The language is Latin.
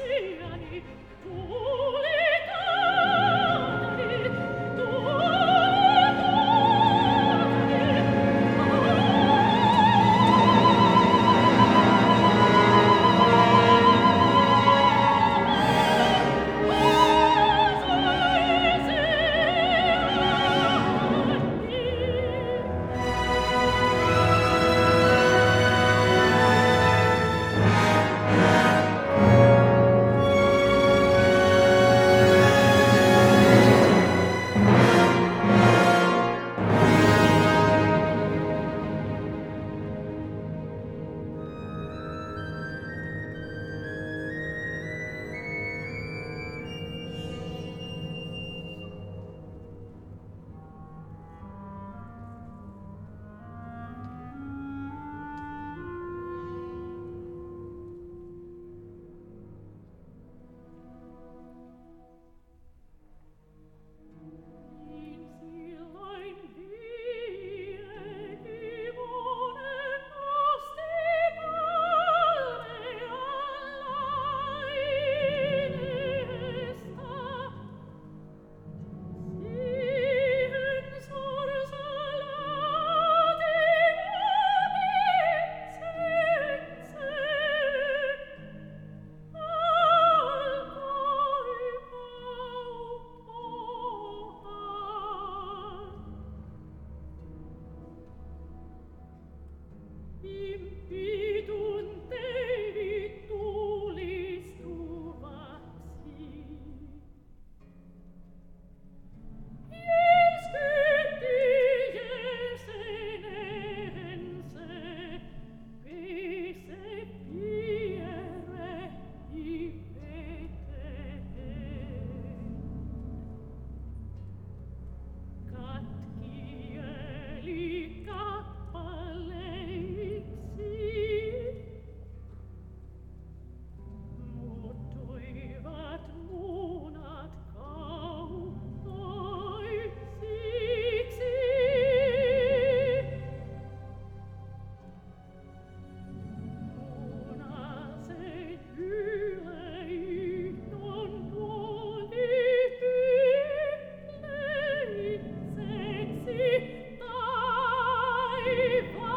anni tu Save